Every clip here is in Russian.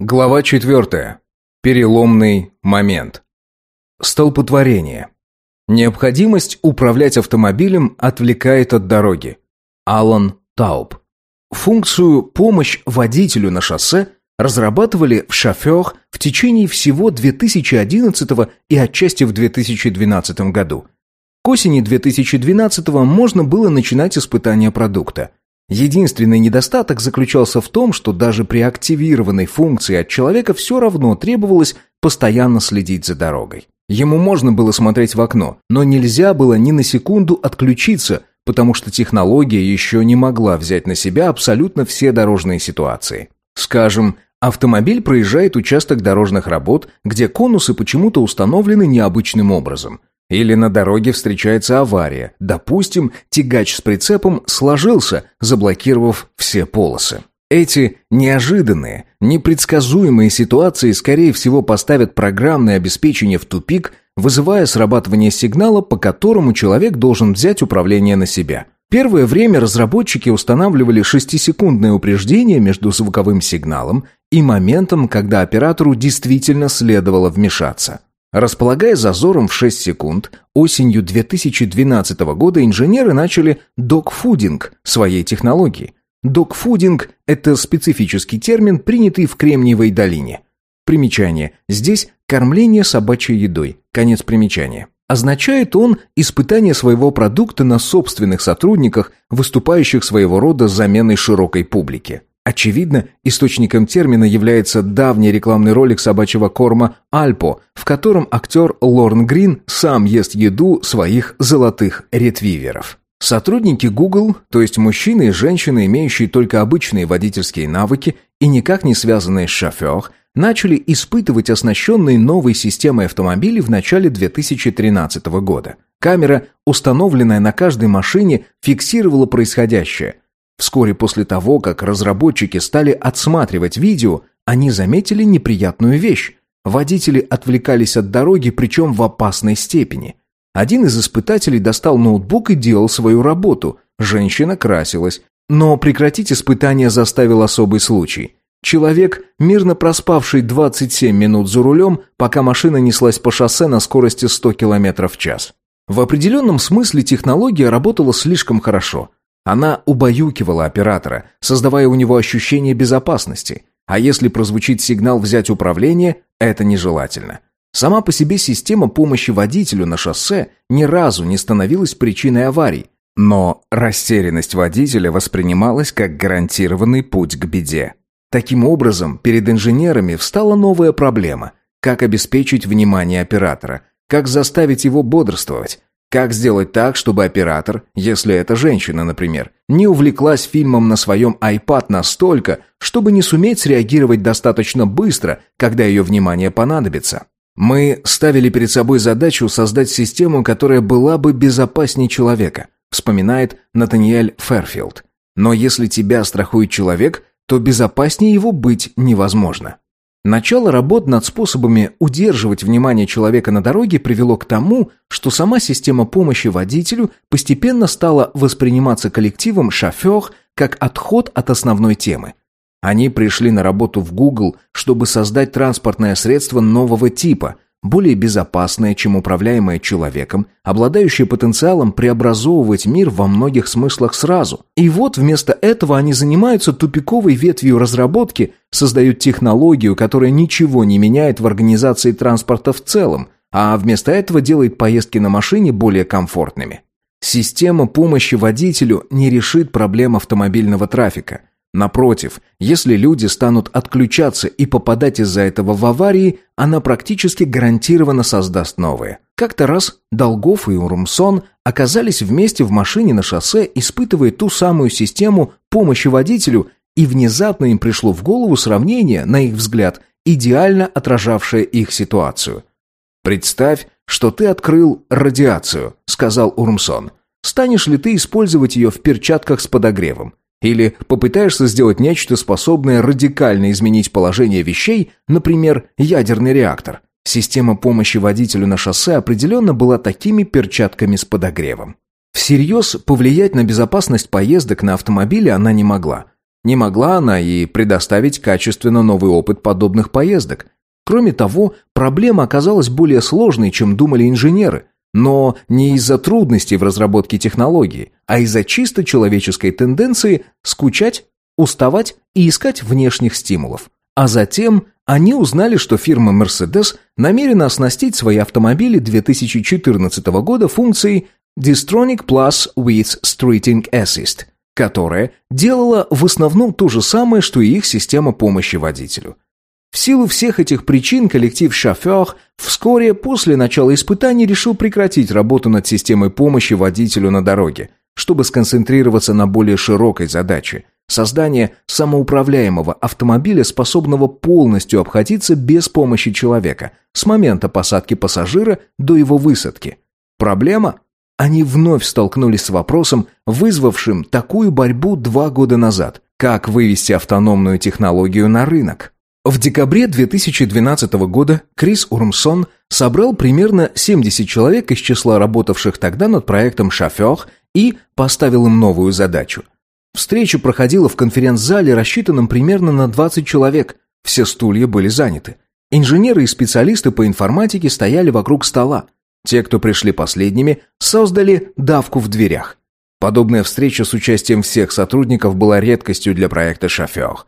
Глава 4. Переломный момент. Столпотворение. Необходимость управлять автомобилем отвлекает от дороги. Алан Тауб. Функцию «помощь водителю на шоссе» разрабатывали в «Шофер» в течение всего 2011 и отчасти в 2012 году. К осени 2012 можно было начинать испытание продукта – Единственный недостаток заключался в том, что даже при активированной функции от человека все равно требовалось постоянно следить за дорогой. Ему можно было смотреть в окно, но нельзя было ни на секунду отключиться, потому что технология еще не могла взять на себя абсолютно все дорожные ситуации. Скажем, автомобиль проезжает участок дорожных работ, где конусы почему-то установлены необычным образом – или на дороге встречается авария. Допустим, тягач с прицепом сложился, заблокировав все полосы. Эти неожиданные, непредсказуемые ситуации, скорее всего, поставят программное обеспечение в тупик, вызывая срабатывание сигнала, по которому человек должен взять управление на себя. Первое время разработчики устанавливали шестисекундное упреждение между звуковым сигналом и моментом, когда оператору действительно следовало вмешаться. Располагая зазором в 6 секунд, осенью 2012 года инженеры начали докфудинг своей технологии. Докфудинг – это специфический термин, принятый в Кремниевой долине. Примечание. Здесь кормление собачьей едой. Конец примечания. Означает он испытание своего продукта на собственных сотрудниках, выступающих своего рода заменой широкой публике. Очевидно, источником термина является давний рекламный ролик собачьего корма «Альпо», в котором актер Лорн Грин сам ест еду своих золотых ретриверов. Сотрудники Google, то есть мужчины и женщины, имеющие только обычные водительские навыки и никак не связанные с шофер, начали испытывать оснащенные новой системой автомобилей в начале 2013 года. Камера, установленная на каждой машине, фиксировала происходящее – Вскоре после того, как разработчики стали отсматривать видео, они заметили неприятную вещь. Водители отвлекались от дороги, причем в опасной степени. Один из испытателей достал ноутбук и делал свою работу. Женщина красилась. Но прекратить испытание заставил особый случай. Человек, мирно проспавший 27 минут за рулем, пока машина неслась по шоссе на скорости 100 км в час. В определенном смысле технология работала слишком хорошо. Она убаюкивала оператора, создавая у него ощущение безопасности. А если прозвучит сигнал взять управление, это нежелательно. Сама по себе система помощи водителю на шоссе ни разу не становилась причиной аварий. Но растерянность водителя воспринималась как гарантированный путь к беде. Таким образом, перед инженерами встала новая проблема – как обеспечить внимание оператора, как заставить его бодрствовать, как сделать так, чтобы оператор, если это женщина, например, не увлеклась фильмом на своем iPad настолько, чтобы не суметь среагировать достаточно быстро, когда ее внимание понадобится? Мы ставили перед собой задачу создать систему, которая была бы безопаснее человека, вспоминает Натаниэль Ферфилд. Но если тебя страхует человек, то безопаснее его быть невозможно. Начало работ над способами удерживать внимание человека на дороге привело к тому, что сама система помощи водителю постепенно стала восприниматься коллективом шофер как отход от основной темы. Они пришли на работу в Google, чтобы создать транспортное средство нового типа, более безопасное, чем управляемое человеком, обладающее потенциалом преобразовывать мир во многих смыслах сразу. И вот вместо этого они занимаются тупиковой ветвью разработки, создают технологию, которая ничего не меняет в организации транспорта в целом, а вместо этого делает поездки на машине более комфортными. Система помощи водителю не решит проблем автомобильного трафика – Напротив, если люди станут отключаться и попадать из-за этого в аварии, она практически гарантированно создаст новые. Как-то раз Долгов и Урумсон оказались вместе в машине на шоссе, испытывая ту самую систему помощи водителю, и внезапно им пришло в голову сравнение, на их взгляд, идеально отражавшее их ситуацию. «Представь, что ты открыл радиацию», — сказал Урумсон. «Станешь ли ты использовать ее в перчатках с подогревом? Или попытаешься сделать нечто, способное радикально изменить положение вещей, например, ядерный реактор. Система помощи водителю на шоссе определенно была такими перчатками с подогревом. Всерьез повлиять на безопасность поездок на автомобиле она не могла. Не могла она и предоставить качественно новый опыт подобных поездок. Кроме того, проблема оказалась более сложной, чем думали инженеры. Но не из-за трудностей в разработке технологии, а из-за чисто человеческой тенденции скучать, уставать и искать внешних стимулов. А затем они узнали, что фирма Mercedes намерена оснастить свои автомобили 2014 года функцией Distronic Plus with Streeting Assist, которая делала в основном то же самое, что и их система помощи водителю. В силу всех этих причин коллектив «Шофер» вскоре после начала испытаний решил прекратить работу над системой помощи водителю на дороге, чтобы сконцентрироваться на более широкой задаче – создание самоуправляемого автомобиля, способного полностью обходиться без помощи человека, с момента посадки пассажира до его высадки. Проблема? Они вновь столкнулись с вопросом, вызвавшим такую борьбу два года назад. Как вывести автономную технологию на рынок? В декабре 2012 года Крис Урмсон собрал примерно 70 человек из числа работавших тогда над проектом «Шофер» и поставил им новую задачу. Встреча проходила в конференц-зале, рассчитанном примерно на 20 человек. Все стулья были заняты. Инженеры и специалисты по информатике стояли вокруг стола. Те, кто пришли последними, создали давку в дверях. Подобная встреча с участием всех сотрудников была редкостью для проекта «Шофер».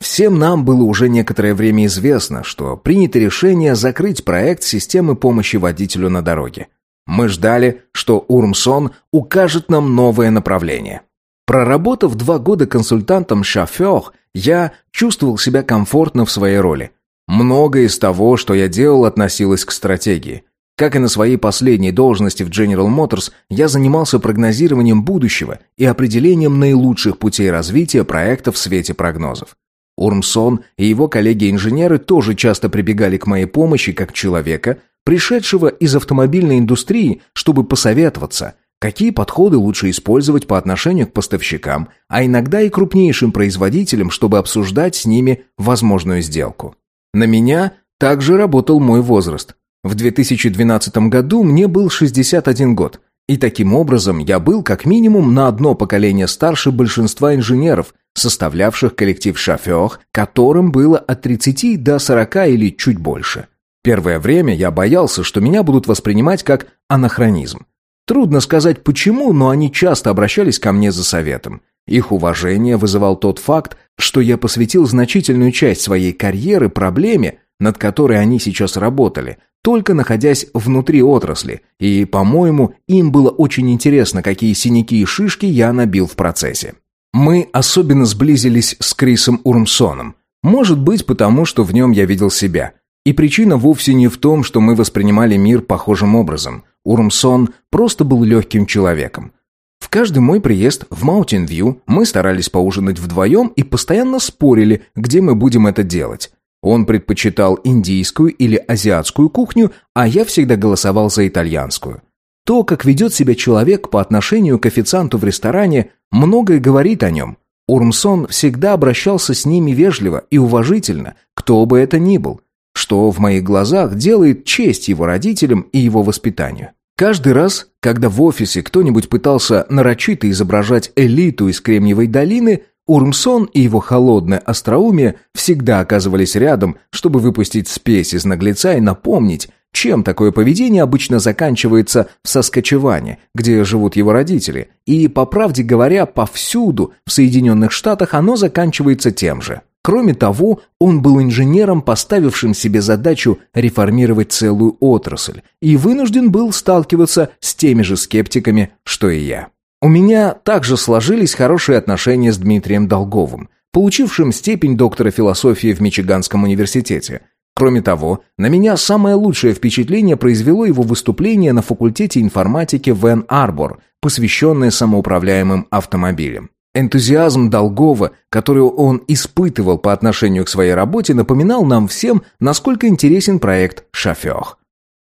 Всем нам было уже некоторое время известно, что принято решение закрыть проект системы помощи водителю на дороге. Мы ждали, что Урмсон укажет нам новое направление. Проработав два года консультантом «Шофер», я чувствовал себя комфортно в своей роли. Многое из того, что я делал, относилось к стратегии. Как и на своей последней должности в General Motors, я занимался прогнозированием будущего и определением наилучших путей развития проекта в свете прогнозов. Урмсон и его коллеги-инженеры тоже часто прибегали к моей помощи как человека, пришедшего из автомобильной индустрии, чтобы посоветоваться, какие подходы лучше использовать по отношению к поставщикам, а иногда и крупнейшим производителям, чтобы обсуждать с ними возможную сделку. На меня также работал мой возраст. В 2012 году мне был 61 год, и таким образом я был как минимум на одно поколение старше большинства инженеров – составлявших коллектив «Шофер», которым было от 30 до 40 или чуть больше. Первое время я боялся, что меня будут воспринимать как анахронизм. Трудно сказать почему, но они часто обращались ко мне за советом. Их уважение вызывал тот факт, что я посвятил значительную часть своей карьеры проблеме, над которой они сейчас работали, только находясь внутри отрасли, и, по-моему, им было очень интересно, какие синяки и шишки я набил в процессе. Мы особенно сблизились с Крисом Урмсоном. Может быть, потому что в нем я видел себя. И причина вовсе не в том, что мы воспринимали мир похожим образом. Урмсон просто был легким человеком. В каждый мой приезд в Маунтин-Вью мы старались поужинать вдвоем и постоянно спорили, где мы будем это делать. Он предпочитал индийскую или азиатскую кухню, а я всегда голосовал за итальянскую. То, как ведет себя человек по отношению к официанту в ресторане, многое говорит о нем. Урмсон всегда обращался с ними вежливо и уважительно, кто бы это ни был, что в моих глазах делает честь его родителям и его воспитанию. Каждый раз, когда в офисе кто-нибудь пытался нарочито изображать элиту из Кремниевой долины, Урмсон и его холодное остроумие всегда оказывались рядом, чтобы выпустить спесь из наглеца и напомнить, чем такое поведение обычно заканчивается в Соскочеване, где живут его родители, и, по правде говоря, повсюду в Соединенных Штатах оно заканчивается тем же. Кроме того, он был инженером, поставившим себе задачу реформировать целую отрасль, и вынужден был сталкиваться с теми же скептиками, что и я. У меня также сложились хорошие отношения с Дмитрием Долговым, получившим степень доктора философии в Мичиганском университете – Кроме того, на меня самое лучшее впечатление произвело его выступление на факультете информатики в Эн-Арбор, посвященное самоуправляемым автомобилям. Энтузиазм Долгова, который он испытывал по отношению к своей работе, напоминал нам всем, насколько интересен проект «Шофер».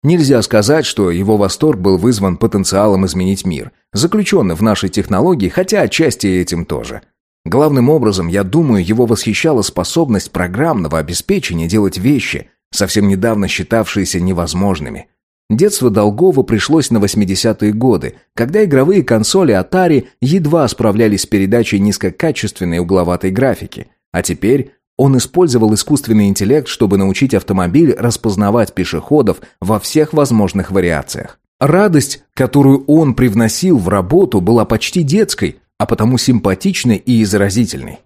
Нельзя сказать, что его восторг был вызван потенциалом изменить мир, заключенный в нашей технологии, хотя отчасти этим тоже – Главным образом, я думаю, его восхищала способность программного обеспечения делать вещи, совсем недавно считавшиеся невозможными. Детство Долгова пришлось на 80-е годы, когда игровые консоли Atari едва справлялись с передачей низкокачественной угловатой графики. А теперь он использовал искусственный интеллект, чтобы научить автомобиль распознавать пешеходов во всех возможных вариациях. Радость, которую он привносил в работу, была почти детской, а потому симпатичной и заразительной.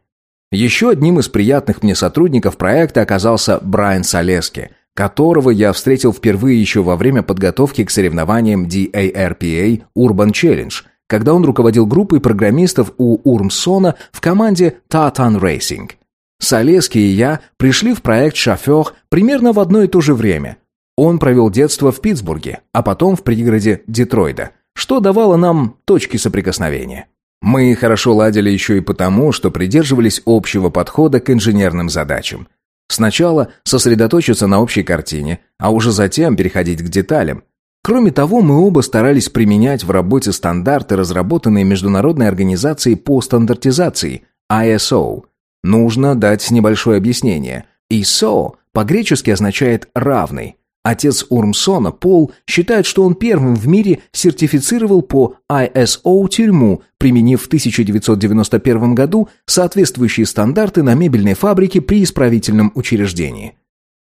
Еще одним из приятных мне сотрудников проекта оказался Брайан Солески – которого я встретил впервые еще во время подготовки к соревнованиям DARPA Urban Challenge, когда он руководил группой программистов у Урмсона в команде Tatan Racing. Солески и я пришли в проект «Шофер» примерно в одно и то же время. Он провел детство в Питтсбурге, а потом в пригороде Детройда, что давало нам точки соприкосновения. Мы хорошо ладили еще и потому, что придерживались общего подхода к инженерным задачам – Сначала сосредоточиться на общей картине, а уже затем переходить к деталям. Кроме того, мы оба старались применять в работе стандарты, разработанные Международной организацией по стандартизации, ISO. Нужно дать небольшое объяснение. ISO по-гречески означает «равный», Отец Урмсона, Пол, считает, что он первым в мире сертифицировал по ISO тюрьму, применив в 1991 году соответствующие стандарты на мебельной фабрике при исправительном учреждении.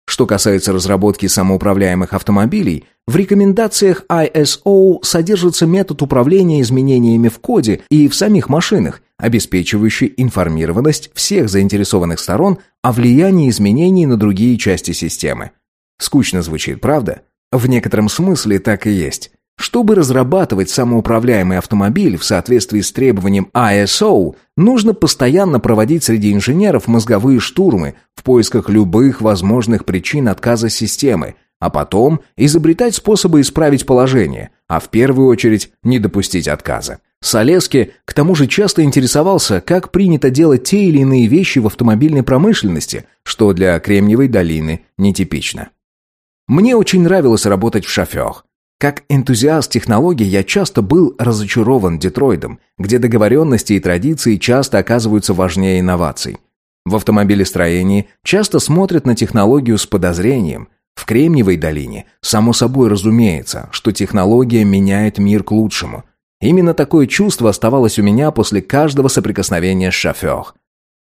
Что касается разработки самоуправляемых автомобилей, в рекомендациях ISO содержится метод управления изменениями в коде и в самих машинах, обеспечивающий информированность всех заинтересованных сторон о влиянии изменений на другие части системы. Скучно звучит, правда? В некотором смысле так и есть. Чтобы разрабатывать самоуправляемый автомобиль в соответствии с требованием ISO, нужно постоянно проводить среди инженеров мозговые штурмы в поисках любых возможных причин отказа системы, а потом изобретать способы исправить положение, а в первую очередь не допустить отказа. Солески, к тому же, часто интересовался, как принято делать те или иные вещи в автомобильной промышленности, что для Кремниевой долины нетипично. Мне очень нравилось работать в шофер. Как энтузиаст технологий я часто был разочарован Детройтом, где договоренности и традиции часто оказываются важнее инноваций. В автомобилестроении часто смотрят на технологию с подозрением. В Кремниевой долине, само собой разумеется, что технология меняет мир к лучшему. Именно такое чувство оставалось у меня после каждого соприкосновения с шофер.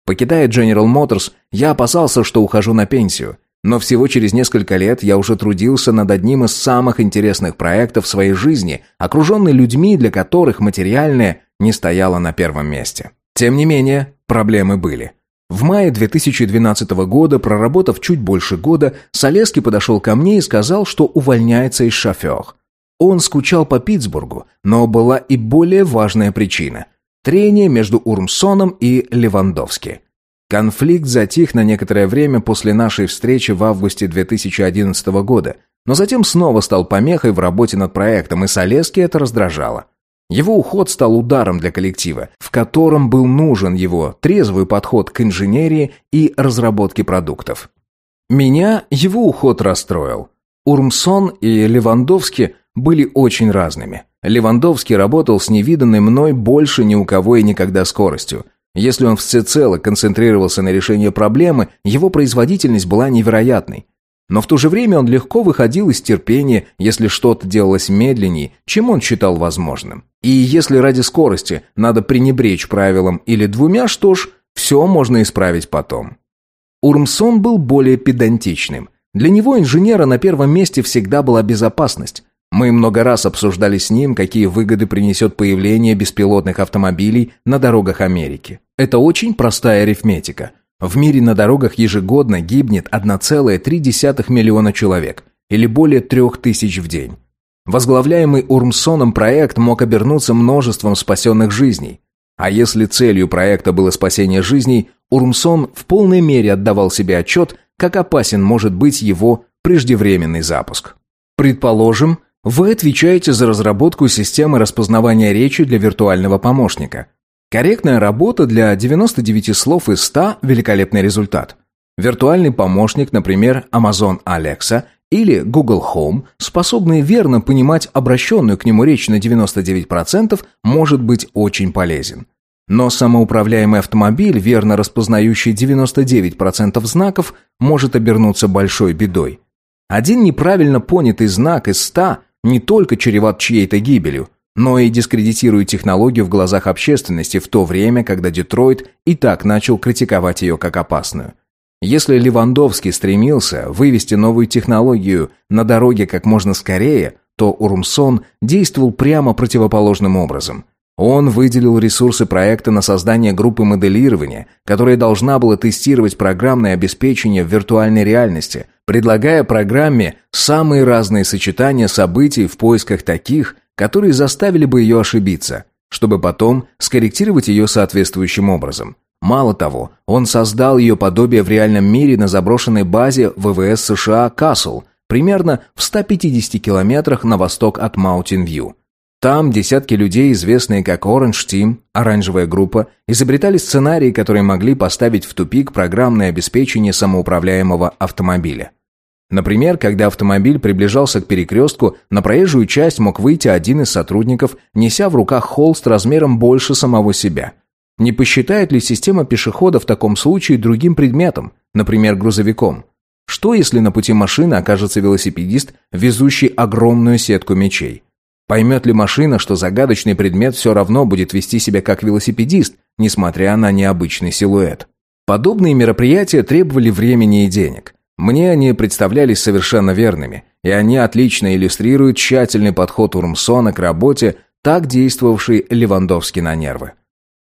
Покидая General Motors, я опасался, что ухожу на пенсию – но всего через несколько лет я уже трудился над одним из самых интересных проектов своей жизни, окруженный людьми, для которых материальное не стояло на первом месте. Тем не менее, проблемы были. В мае 2012 года, проработав чуть больше года, Солески подошел ко мне и сказал, что увольняется из шофер. Он скучал по Питтсбургу, но была и более важная причина – трение между Урмсоном и Левандовски – Конфликт затих на некоторое время после нашей встречи в августе 2011 года, но затем снова стал помехой в работе над проектом, и Солески это раздражало. Его уход стал ударом для коллектива, в котором был нужен его трезвый подход к инженерии и разработке продуктов. Меня его уход расстроил. Урмсон и Левандовский были очень разными. Левандовский работал с невиданной мной больше ни у кого и никогда скоростью – если он всецело концентрировался на решении проблемы, его производительность была невероятной. Но в то же время он легко выходил из терпения, если что-то делалось медленнее, чем он считал возможным. И если ради скорости надо пренебречь правилам или двумя, что ж, все можно исправить потом. Урмсон был более педантичным. Для него инженера на первом месте всегда была безопасность. Мы много раз обсуждали с ним, какие выгоды принесет появление беспилотных автомобилей на дорогах Америки. Это очень простая арифметика. В мире на дорогах ежегодно гибнет 1,3 миллиона человек, или более 3000 в день. Возглавляемый Урмсоном проект мог обернуться множеством спасенных жизней. А если целью проекта было спасение жизней, Урмсон в полной мере отдавал себе отчет, как опасен может быть его преждевременный запуск. Предположим, вы отвечаете за разработку системы распознавания речи для виртуального помощника. Корректная работа для 99 слов из 100 – великолепный результат. Виртуальный помощник, например, Amazon Alexa или Google Home, способный верно понимать обращенную к нему речь на 99%, может быть очень полезен. Но самоуправляемый автомобиль, верно распознающий 99% знаков, может обернуться большой бедой. Один неправильно понятый знак из 100 не только чреват чьей-то гибелью, но и дискредитирует технологию в глазах общественности в то время, когда Детройт и так начал критиковать ее как опасную. Если Левандовский стремился вывести новую технологию на дороге как можно скорее, то Урмсон действовал прямо противоположным образом. Он выделил ресурсы проекта на создание группы моделирования, которая должна была тестировать программное обеспечение в виртуальной реальности, предлагая программе самые разные сочетания событий в поисках таких, которые заставили бы ее ошибиться, чтобы потом скорректировать ее соответствующим образом. Мало того, он создал ее подобие в реальном мире на заброшенной базе ВВС США «Касл», примерно в 150 километрах на восток от Маунтин-Вью. Там десятки людей, известные как Orange Team, оранжевая группа, изобретали сценарии, которые могли поставить в тупик программное обеспечение самоуправляемого автомобиля. Например, когда автомобиль приближался к перекрестку, на проезжую часть мог выйти один из сотрудников, неся в руках холст размером больше самого себя. Не посчитает ли система пешехода в таком случае другим предметом, например, грузовиком? Что, если на пути машины окажется велосипедист, везущий огромную сетку мечей? Поймет ли машина, что загадочный предмет все равно будет вести себя как велосипедист, несмотря на необычный силуэт? Подобные мероприятия требовали времени и денег – мне они представлялись совершенно верными, и они отлично иллюстрируют тщательный подход Урмсона к работе, так действовавший Левандовский на нервы.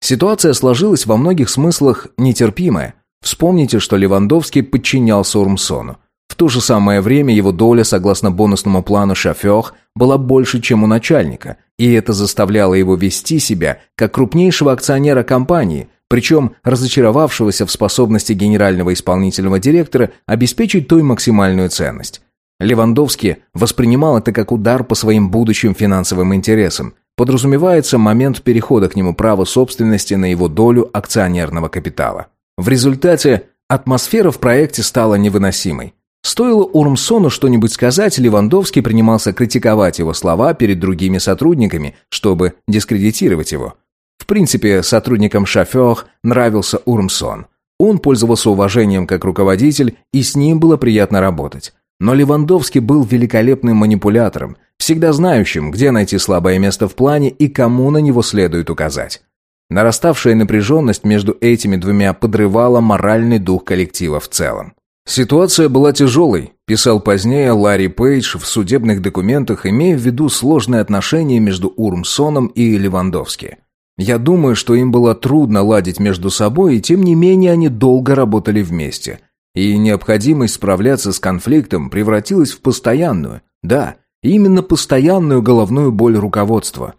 Ситуация сложилась во многих смыслах нетерпимая. Вспомните, что Левандовский подчинялся Урмсону. В то же самое время его доля, согласно бонусному плану «Шофёр», была больше, чем у начальника, и это заставляло его вести себя как крупнейшего акционера компании, причем разочаровавшегося в способности генерального исполнительного директора обеспечить той максимальную ценность. Левандовский воспринимал это как удар по своим будущим финансовым интересам. Подразумевается момент перехода к нему права собственности на его долю акционерного капитала. В результате атмосфера в проекте стала невыносимой. Стоило Урмсону что-нибудь сказать, Левандовский принимался критиковать его слова перед другими сотрудниками, чтобы дискредитировать его. В принципе, сотрудникам «Шофер» нравился Урмсон. Он пользовался уважением как руководитель, и с ним было приятно работать. Но Левандовский был великолепным манипулятором, всегда знающим, где найти слабое место в плане и кому на него следует указать. Нараставшая напряженность между этими двумя подрывала моральный дух коллектива в целом. Ситуация была тяжелой, писал позднее Ларри Пейдж в судебных документах, имея в виду сложные отношения между Урмсоном и Левандовски. Я думаю, что им было трудно ладить между собой, и тем не менее они долго работали вместе. И необходимость справляться с конфликтом превратилась в постоянную, да, именно постоянную головную боль руководства.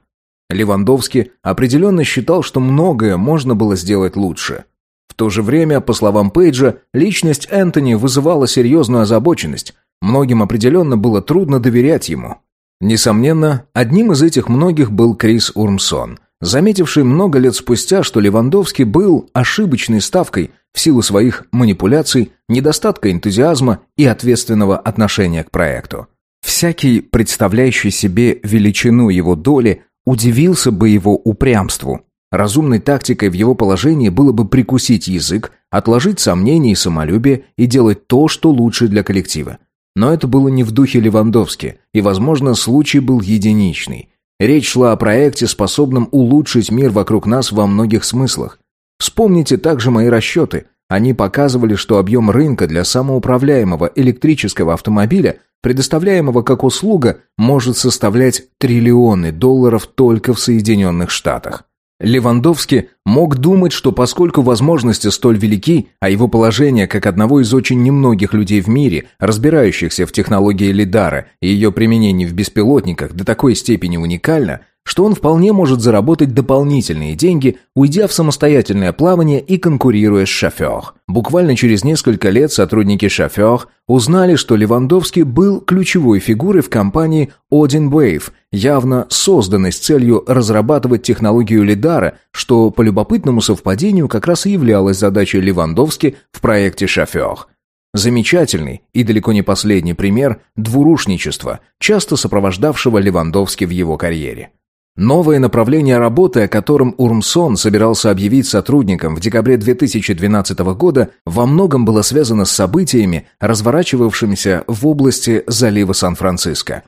Левандовский определенно считал, что многое можно было сделать лучше. В то же время, по словам Пейджа, личность Энтони вызывала серьезную озабоченность. Многим определенно было трудно доверять ему. Несомненно, одним из этих многих был Крис Урмсон – заметивший много лет спустя, что Левандовский был ошибочной ставкой в силу своих манипуляций, недостатка энтузиазма и ответственного отношения к проекту. Всякий, представляющий себе величину его доли, удивился бы его упрямству. Разумной тактикой в его положении было бы прикусить язык, отложить сомнения и самолюбие и делать то, что лучше для коллектива. Но это было не в духе Левандовски, и, возможно, случай был единичный. Речь шла о проекте, способном улучшить мир вокруг нас во многих смыслах. Вспомните также мои расчеты. Они показывали, что объем рынка для самоуправляемого электрического автомобиля, предоставляемого как услуга, может составлять триллионы долларов только в Соединенных Штатах. Левандовский мог думать, что поскольку возможности столь велики, а его положение как одного из очень немногих людей в мире, разбирающихся в технологии лидара и ее применении в беспилотниках до такой степени уникально – что он вполне может заработать дополнительные деньги, уйдя в самостоятельное плавание и конкурируя с «Шофер». Буквально через несколько лет сотрудники «Шофер» узнали, что Левандовский был ключевой фигурой в компании «Один Wave», явно созданной с целью разрабатывать технологию лидара, что по любопытному совпадению как раз и являлось задачей Левандовски в проекте «Шофер». Замечательный и далеко не последний пример двурушничества, часто сопровождавшего Левандовски в его карьере. Новое направление работы, о котором Урмсон собирался объявить сотрудникам в декабре 2012 года, во многом было связано с событиями, разворачивавшимися в области залива Сан-Франциско.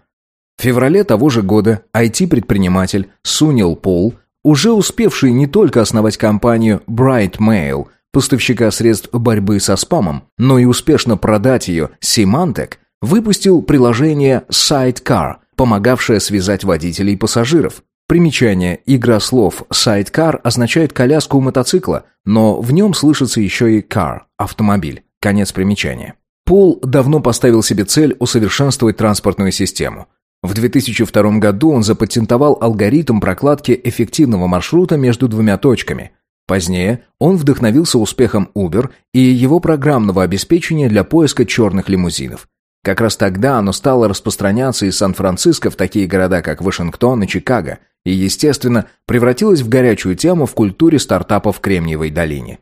В феврале того же года IT-предприниматель Сунил Пол, уже успевший не только основать компанию Bright Mail, поставщика средств борьбы со спамом, но и успешно продать ее Symantec, выпустил приложение Sidecar, помогавшее связать водителей и пассажиров. Примечание. Игра слов «sidecar» означает коляску у мотоцикла, но в нем слышится еще и «car» – автомобиль. Конец примечания. Пол давно поставил себе цель усовершенствовать транспортную систему. В 2002 году он запатентовал алгоритм прокладки эффективного маршрута между двумя точками. Позднее он вдохновился успехом Uber и его программного обеспечения для поиска черных лимузинов. Как раз тогда оно стало распространяться из Сан-Франциско в такие города, как Вашингтон и Чикаго, и, естественно, превратилось в горячую тему в культуре стартапов в Кремниевой долине.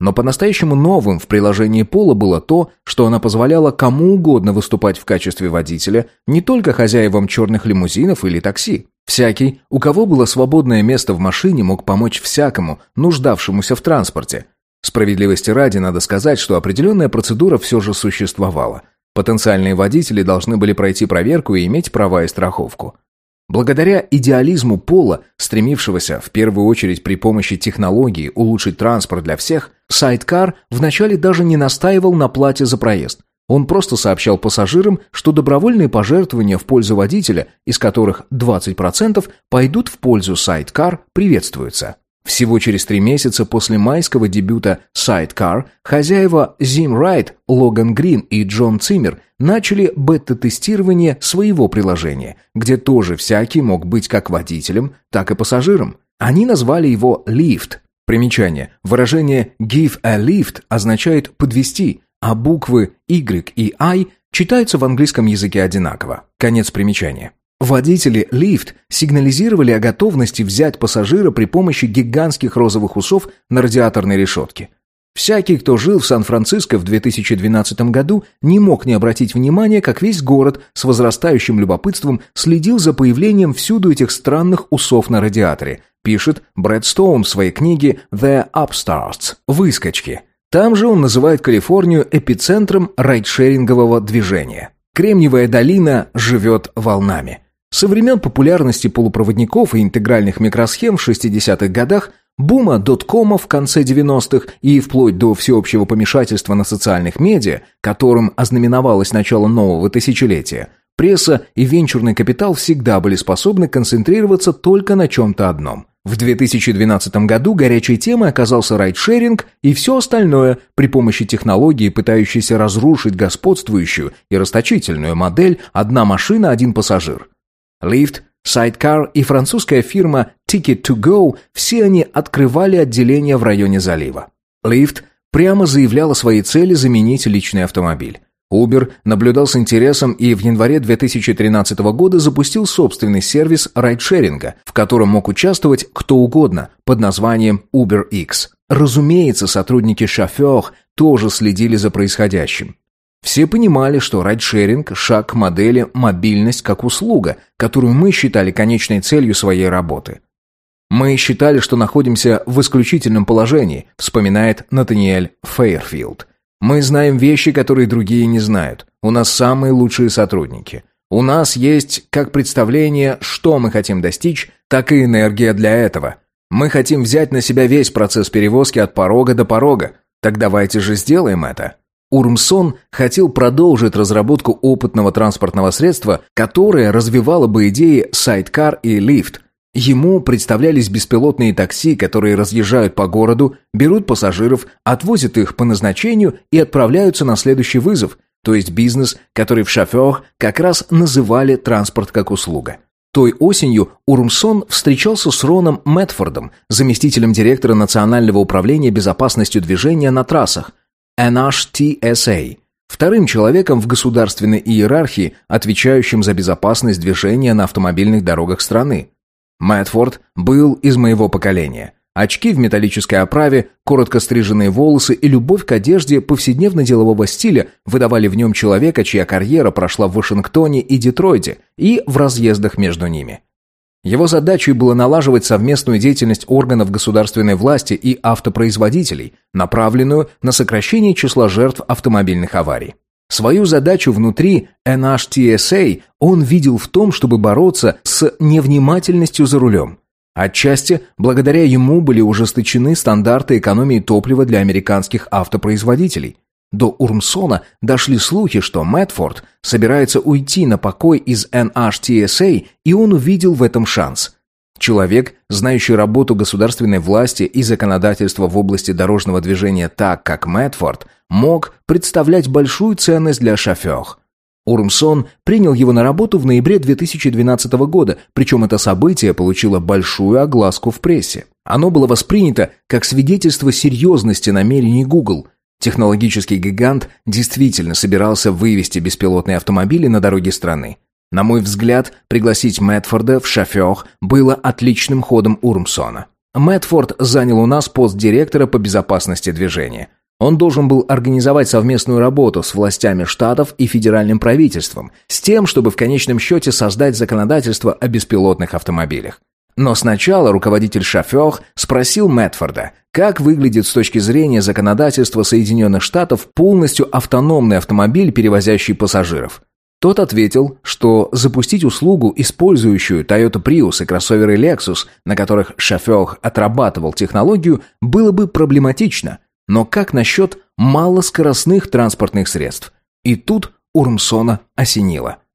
Но по-настоящему новым в приложении Пола было то, что она позволяла кому угодно выступать в качестве водителя, не только хозяевам черных лимузинов или такси. Всякий, у кого было свободное место в машине, мог помочь всякому, нуждавшемуся в транспорте. Справедливости ради надо сказать, что определенная процедура все же существовала. Потенциальные водители должны были пройти проверку и иметь права и страховку. Благодаря идеализму Пола, стремившегося в первую очередь при помощи технологии улучшить транспорт для всех, Сайдкар вначале даже не настаивал на плате за проезд. Он просто сообщал пассажирам, что добровольные пожертвования в пользу водителя, из которых 20% пойдут в пользу Сайдкар, приветствуются. Всего через три месяца после майского дебюта Sidecar хозяева Zim Wright, Логан Грин и Джон Циммер начали бета-тестирование своего приложения, где тоже всякий мог быть как водителем, так и пассажиром. Они назвали его «Lift». Примечание. Выражение «give a lift» означает «подвести», а буквы Y и I читаются в английском языке одинаково. Конец примечания. Водители лифт сигнализировали о готовности взять пассажира при помощи гигантских розовых усов на радиаторной решетке. Всякий, кто жил в Сан-Франциско в 2012 году, не мог не обратить внимания, как весь город с возрастающим любопытством следил за появлением всюду этих странных усов на радиаторе, пишет Брэд Стоун в своей книге «The Upstarts» – «Выскочки». Там же он называет Калифорнию эпицентром райдшерингового движения. Кремниевая долина живет волнами – со времен популярности полупроводников и интегральных микросхем в 60-х годах, бума доткома в конце 90-х и вплоть до всеобщего помешательства на социальных медиа, которым ознаменовалось начало нового тысячелетия, пресса и венчурный капитал всегда были способны концентрироваться только на чем-то одном. В 2012 году горячей темой оказался райдшеринг и все остальное при помощи технологии, пытающейся разрушить господствующую и расточительную модель «одна машина, один пассажир». Lyft, Sidecar и французская фирма Ticket to Go – все они открывали отделения в районе залива. Lyft прямо заявлял о своей цели заменить личный автомобиль. Uber наблюдал с интересом и в январе 2013 года запустил собственный сервис райдшеринга, в котором мог участвовать кто угодно под названием UberX. Разумеется, сотрудники шофер тоже следили за происходящим. Все понимали, что райдшеринг – шаг к модели «мобильность как услуга», которую мы считали конечной целью своей работы. «Мы считали, что находимся в исключительном положении», вспоминает Натаниэль Фейерфилд. «Мы знаем вещи, которые другие не знают. У нас самые лучшие сотрудники. У нас есть как представление, что мы хотим достичь, так и энергия для этого. Мы хотим взять на себя весь процесс перевозки от порога до порога. Так давайте же сделаем это». Урмсон хотел продолжить разработку опытного транспортного средства, которое развивало бы идеи сайдкар и лифт. Ему представлялись беспилотные такси, которые разъезжают по городу, берут пассажиров, отвозят их по назначению и отправляются на следующий вызов, то есть бизнес, который в шофер как раз называли транспорт как услуга. Той осенью Урмсон встречался с Роном Мэтфордом, заместителем директора Национального управления безопасностью движения на трассах, NHTSA, вторым человеком в государственной иерархии, отвечающим за безопасность движения на автомобильных дорогах страны. Мэтфорд был из моего поколения. Очки в металлической оправе, коротко стриженные волосы и любовь к одежде повседневно-делового стиля выдавали в нем человека, чья карьера прошла в Вашингтоне и Детройте и в разъездах между ними. Его задачей было налаживать совместную деятельность органов государственной власти и автопроизводителей, направленную на сокращение числа жертв автомобильных аварий. Свою задачу внутри NHTSA он видел в том, чтобы бороться с невнимательностью за рулем. Отчасти благодаря ему были ужесточены стандарты экономии топлива для американских автопроизводителей. До Урмсона дошли слухи, что Мэтфорд собирается уйти на покой из NHTSA, и он увидел в этом шанс. Человек, знающий работу государственной власти и законодательства в области дорожного движения так, как Мэтфорд, мог представлять большую ценность для шофёр. Урмсон принял его на работу в ноябре 2012 года, причем это событие получило большую огласку в прессе. Оно было воспринято как свидетельство серьезности намерений Google – Технологический гигант действительно собирался вывести беспилотные автомобили на дороги страны. На мой взгляд, пригласить Мэтфорда в шофер было отличным ходом Урмсона. Мэтфорд занял у нас пост директора по безопасности движения. Он должен был организовать совместную работу с властями штатов и федеральным правительством, с тем, чтобы в конечном счете создать законодательство о беспилотных автомобилях. Но сначала руководитель шофер спросил Мэтфорда, как выглядит с точки зрения законодательства Соединенных Штатов полностью автономный автомобиль, перевозящий пассажиров. Тот ответил, что запустить услугу, использующую Toyota Prius и кроссоверы Lexus, на которых шофер отрабатывал технологию, было бы проблематично. Но как насчет малоскоростных транспортных средств? И тут Урмсона осенило –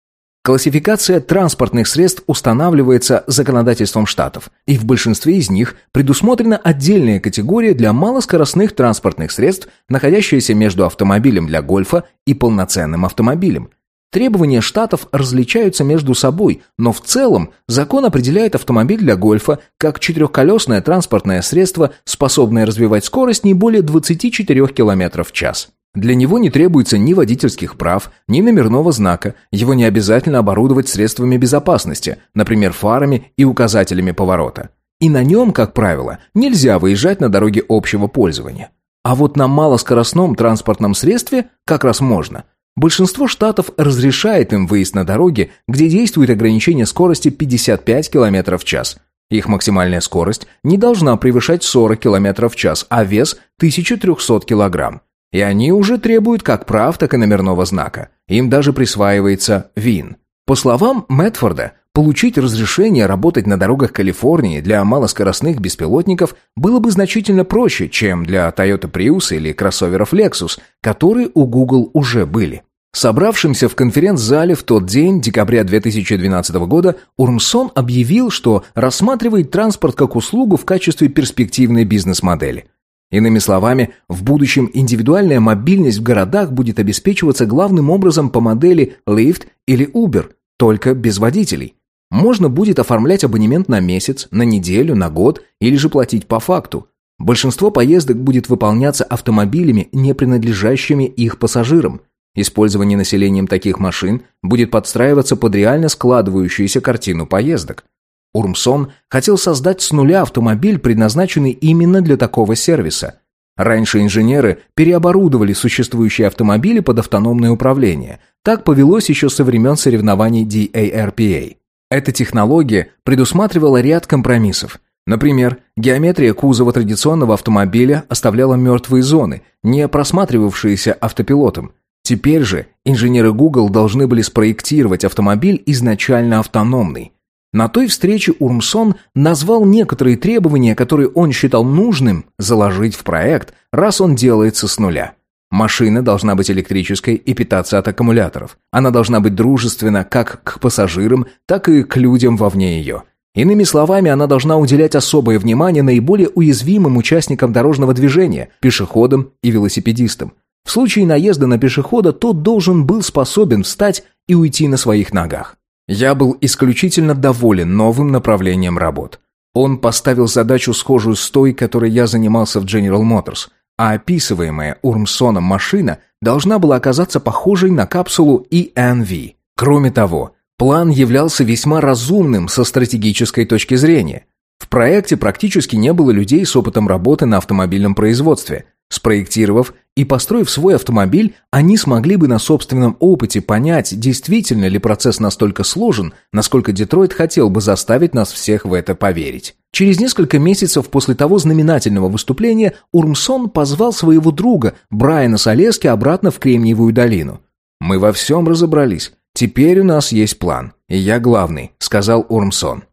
Классификация транспортных средств устанавливается законодательством штатов, и в большинстве из них предусмотрена отдельная категория для малоскоростных транспортных средств, находящаяся между автомобилем для гольфа и полноценным автомобилем. Требования штатов различаются между собой, но в целом закон определяет автомобиль для гольфа как четырехколесное транспортное средство, способное развивать скорость не более 24 км в час. Для него не требуется ни водительских прав, ни номерного знака, его не обязательно оборудовать средствами безопасности, например, фарами и указателями поворота. И на нем, как правило, нельзя выезжать на дороге общего пользования. А вот на малоскоростном транспортном средстве как раз можно. Большинство штатов разрешает им выезд на дороге, где действует ограничение скорости 55 км в час. Их максимальная скорость не должна превышать 40 км в час, а вес 1300 кг. И они уже требуют как прав, так и номерного знака. Им даже присваивается ВИН. По словам Мэтфорда, получить разрешение работать на дорогах Калифорнии для малоскоростных беспилотников было бы значительно проще, чем для Toyota Prius или кроссоверов Lexus, которые у Google уже были. Собравшимся в конференц-зале в тот день, декабря 2012 года, Урмсон объявил, что рассматривает транспорт как услугу в качестве перспективной бизнес-модели. Иными словами, в будущем индивидуальная мобильность в городах будет обеспечиваться главным образом по модели Lyft или Uber, только без водителей. Можно будет оформлять абонемент на месяц, на неделю, на год или же платить по факту. Большинство поездок будет выполняться автомобилями, не принадлежащими их пассажирам. Использование населением таких машин будет подстраиваться под реально складывающуюся картину поездок. Урмсон хотел создать с нуля автомобиль, предназначенный именно для такого сервиса. Раньше инженеры переоборудовали существующие автомобили под автономное управление. Так повелось еще со времен соревнований DARPA. Эта технология предусматривала ряд компромиссов. Например, геометрия кузова традиционного автомобиля оставляла мертвые зоны, не просматривавшиеся автопилотом. Теперь же инженеры Google должны были спроектировать автомобиль изначально автономный. На той встрече Урмсон назвал некоторые требования, которые он считал нужным заложить в проект, раз он делается с нуля. Машина должна быть электрической и питаться от аккумуляторов. Она должна быть дружественна как к пассажирам, так и к людям вовне ее. Иными словами, она должна уделять особое внимание наиболее уязвимым участникам дорожного движения, пешеходам и велосипедистам. В случае наезда на пешехода тот должен был способен встать и уйти на своих ногах. Я был исключительно доволен новым направлением работ. Он поставил задачу схожую с той, которой я занимался в General Motors, а описываемая Урмсоном машина должна была оказаться похожей на капсулу ENV. Кроме того, план являлся весьма разумным со стратегической точки зрения. В проекте практически не было людей с опытом работы на автомобильном производстве, Спроектировав и построив свой автомобиль, они смогли бы на собственном опыте понять, действительно ли процесс настолько сложен, насколько Детройт хотел бы заставить нас всех в это поверить. Через несколько месяцев после того знаменательного выступления Урмсон позвал своего друга Брайана Солески обратно в Кремниевую долину. Мы во всем разобрались. Теперь у нас есть план. И я главный», — сказал Урмсон.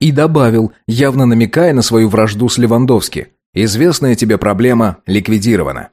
И добавил, явно намекая на свою вражду с Левандовски. «Известная тебе проблема ликвидирована».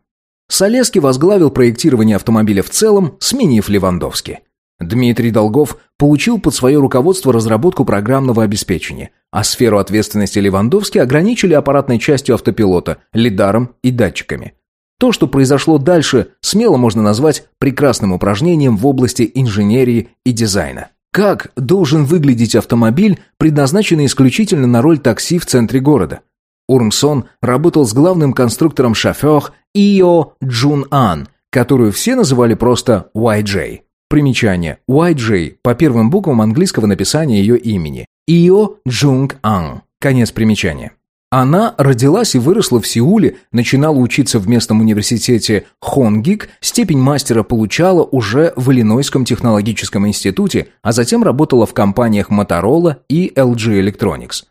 Солески возглавил проектирование автомобиля в целом, сменив Левандовски. Дмитрий Долгов получил под свое руководство разработку программного обеспечения, а сферу ответственности Левандовски ограничили аппаратной частью автопилота, лидаром и датчиками. То, что произошло дальше, смело можно назвать прекрасным упражнением в области инженерии и дизайна. Как должен выглядеть автомобиль, предназначенный исключительно на роль такси в центре города? Урмсон работал с главным конструктором шофер Ио Джун Ан, которую все называли просто YJ. Примечание. YJ по первым буквам английского написания ее имени. Ио Джунг Ан. Конец примечания. Она родилась и выросла в Сеуле, начинала учиться в местном университете Хонгик, степень мастера получала уже в Иллинойском технологическом институте, а затем работала в компаниях Motorola и LG Electronics.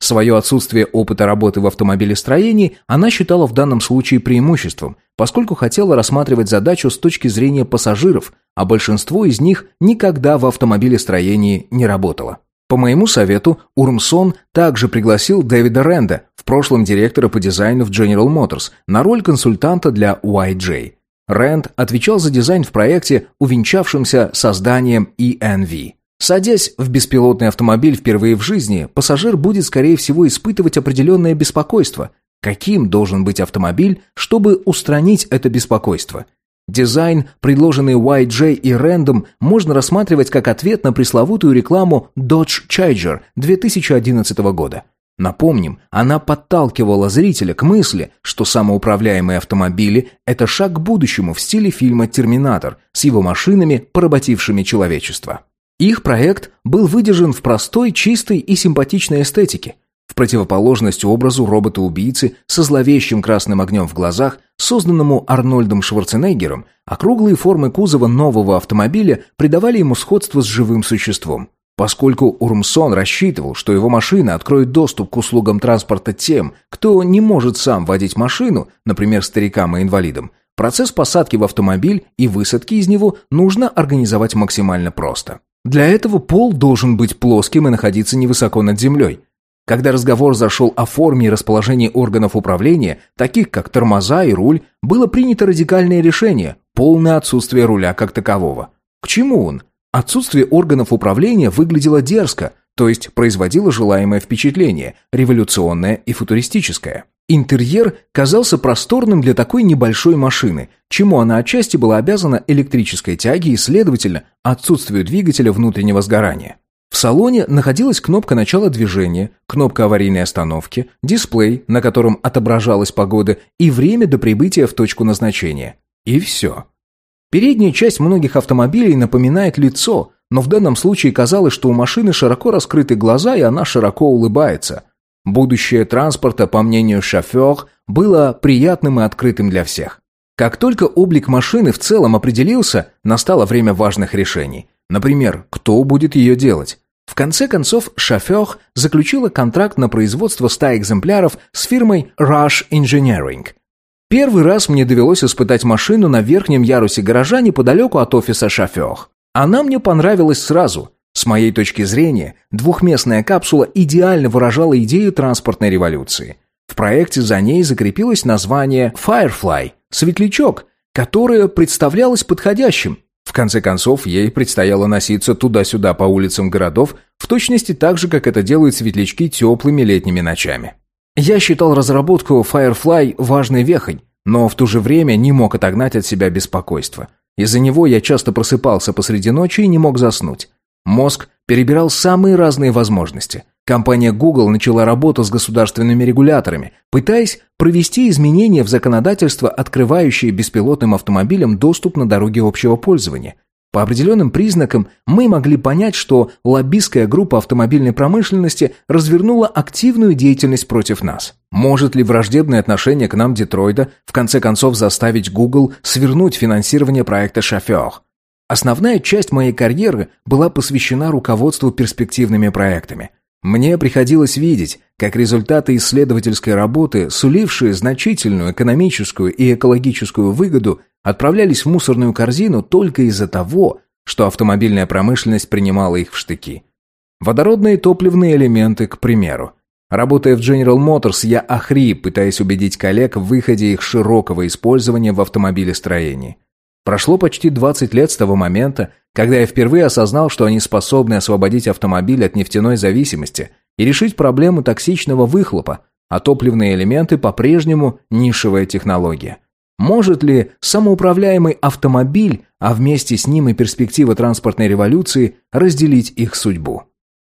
Свое отсутствие опыта работы в автомобилестроении она считала в данном случае преимуществом, поскольку хотела рассматривать задачу с точки зрения пассажиров, а большинство из них никогда в автомобилестроении не работало. По моему совету, Урмсон также пригласил Дэвида Ренда, в прошлом директора по дизайну в General Motors, на роль консультанта для YJ. Рэнд отвечал за дизайн в проекте, увенчавшемся созданием ENV. Садясь в беспилотный автомобиль впервые в жизни, пассажир будет, скорее всего, испытывать определенное беспокойство. Каким должен быть автомобиль, чтобы устранить это беспокойство – Дизайн, предложенный YJ и Рэндом, можно рассматривать как ответ на пресловутую рекламу Dodge Charger 2011 года. Напомним, она подталкивала зрителя к мысли, что самоуправляемые автомобили – это шаг к будущему в стиле фильма «Терминатор» с его машинами, поработившими человечество. Их проект был выдержан в простой, чистой и симпатичной эстетике – в противоположность образу робота-убийцы со зловещим красным огнем в глазах, созданному Арнольдом Шварценеггером, округлые формы кузова нового автомобиля придавали ему сходство с живым существом. Поскольку Урмсон рассчитывал, что его машина откроет доступ к услугам транспорта тем, кто не может сам водить машину, например, старикам и инвалидам, процесс посадки в автомобиль и высадки из него нужно организовать максимально просто. Для этого пол должен быть плоским и находиться невысоко над землей. Когда разговор зашел о форме и расположении органов управления, таких как тормоза и руль, было принято радикальное решение – полное отсутствие руля как такового. К чему он? Отсутствие органов управления выглядело дерзко, то есть производило желаемое впечатление, революционное и футуристическое. Интерьер казался просторным для такой небольшой машины, чему она отчасти была обязана электрической тяге и, следовательно, отсутствию двигателя внутреннего сгорания. В салоне находилась кнопка начала движения, кнопка аварийной остановки, дисплей, на котором отображалась погода, и время до прибытия в точку назначения. И все. Передняя часть многих автомобилей напоминает лицо, но в данном случае казалось, что у машины широко раскрыты глаза, и она широко улыбается. Будущее транспорта, по мнению шофер, было приятным и открытым для всех. Как только облик машины в целом определился, настало время важных решений – Например, кто будет ее делать? В конце концов, шофер заключила контракт на производство 100 экземпляров с фирмой Rush Engineering. Первый раз мне довелось испытать машину на верхнем ярусе гаража неподалеку от офиса шофер. Она мне понравилась сразу. С моей точки зрения, двухместная капсула идеально выражала идею транспортной революции. В проекте за ней закрепилось название Firefly – «Светлячок», которое представлялось подходящим, в конце концов, ей предстояло носиться туда-сюда по улицам городов, в точности так же, как это делают светлячки теплыми летними ночами. Я считал разработку Firefly важной вехой, но в то же время не мог отогнать от себя беспокойство. Из-за него я часто просыпался посреди ночи и не мог заснуть. Мозг перебирал самые разные возможности. Компания Google начала работу с государственными регуляторами, пытаясь провести изменения в законодательство, открывающие беспилотным автомобилям доступ на дороги общего пользования. По определенным признакам мы могли понять, что лоббистская группа автомобильной промышленности развернула активную деятельность против нас. Может ли враждебное отношение к нам Детройда в конце концов заставить Google свернуть финансирование проекта «Шофер»? Основная часть моей карьеры была посвящена руководству перспективными проектами – мне приходилось видеть, как результаты исследовательской работы, сулившие значительную экономическую и экологическую выгоду, отправлялись в мусорную корзину только из-за того, что автомобильная промышленность принимала их в штыки. Водородные топливные элементы, к примеру. Работая в General Motors, я охрип, пытаясь убедить коллег в выходе их широкого использования в автомобилестроении. Прошло почти 20 лет с того момента, когда я впервые осознал, что они способны освободить автомобиль от нефтяной зависимости и решить проблему токсичного выхлопа, а топливные элементы по-прежнему нишевая технология. Может ли самоуправляемый автомобиль, а вместе с ним и перспектива транспортной революции, разделить их судьбу?